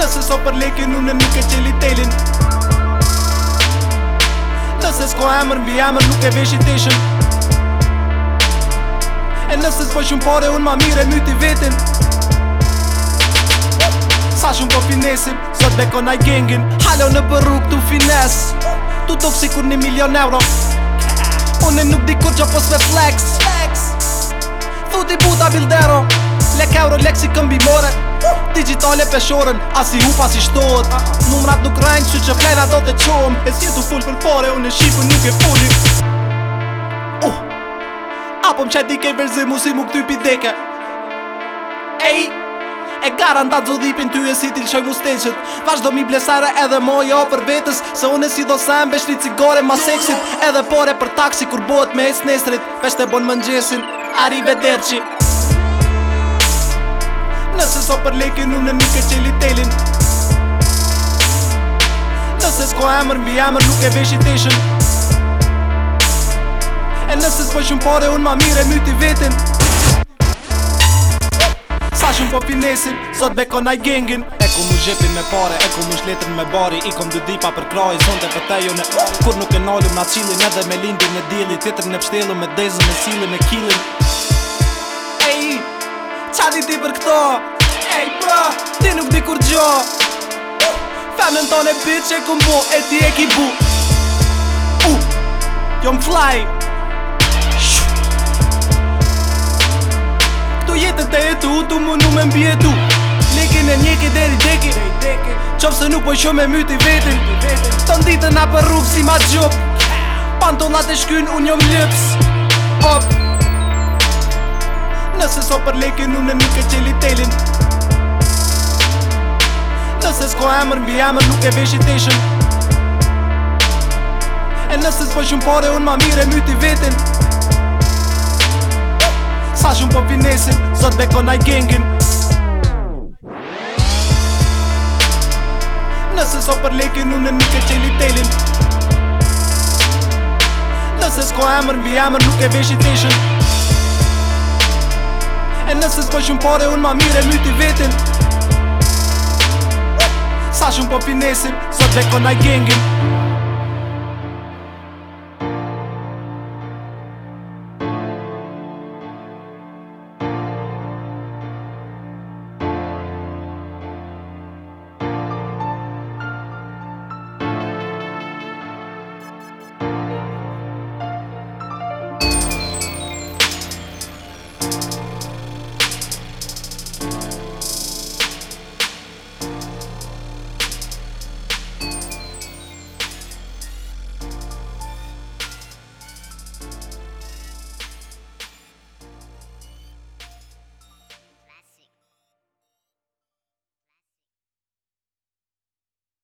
Në se so për leke në nuk e qeli telin Në se s'ko emër në bi emër nuk e vesh i teshëm E në se s'po shumë pare unë ma mire në vetin Sa shumë po finesim, sot beko naj gengin Halo në për rrug t'u fines T'u tuk si kur një milion euro Unë e nuk di kur që po s've flex Thu t'i buta bildero Lek euro, lek si këmbi more Digitale peshoren shoren, as i hup, as i Numrat nuk rajnë, që që plena do të qohëm E si du full për pare, unë e shqipën nuk e fulli uh. Apo më qaj dike i verzimu si mu këty pideke Ej, e garan ta dzodhipin ty e si t'il qoj mu steqet Vashdo mi blesare edhe mo jo për vetës Se une e si do sem, besh cigare ma seksit Edhe pore për taksi kur bohet me e snesrit Vesh bon më nxesin, arrive derqi Nëse s'o për lekin unë në mikë qëllit telin Nëse s'ko emër mbi emër nuk e vesh i teshen E nëse s'po shumë pare unë ma mire myti vetin Sa shumë po finesin, sot bekon a i gengin E ku mu zhepin me pare, e ku mu shletrin me bari I kom dy dipa për kraj, zonë të pëtejo në Kur nuk e nalim na qilin edhe me lindin e dili Titrin e pështelu me dezën e cilin e kilin di ti për këto Ej pra, ti nuk di kur gjo Femën ton e bitë që ku mbo e ti e ki bu U, jo fly Këtu jetë të jetë u, tu mundu me mbi e tu Nikin e njeki deri deki Qovë se nuk po shumë me myti vetin Të nditë a për rrugë si ma gjopë Pantonat e shkynë unë jom më Hop, Nëse s'o për lekin unë një ke qeli telin Nëse s'ko emër mbi emër nuk e veshit eshen E nëse s'po shumë pare unë ma mire myti vetin Sa shumë po finesin, zot beko naj gengin Nëse s'o për lekin unë një ke qeli telin Nëse s'ko emër mbi emër nuk e veshit eshen Nëse s'ko emër mbi emër nuk e veshit eshen E nëse të pëshëm pare unë ma mire më vetin Sa shumë po pinesim, sot dhe konaj gengim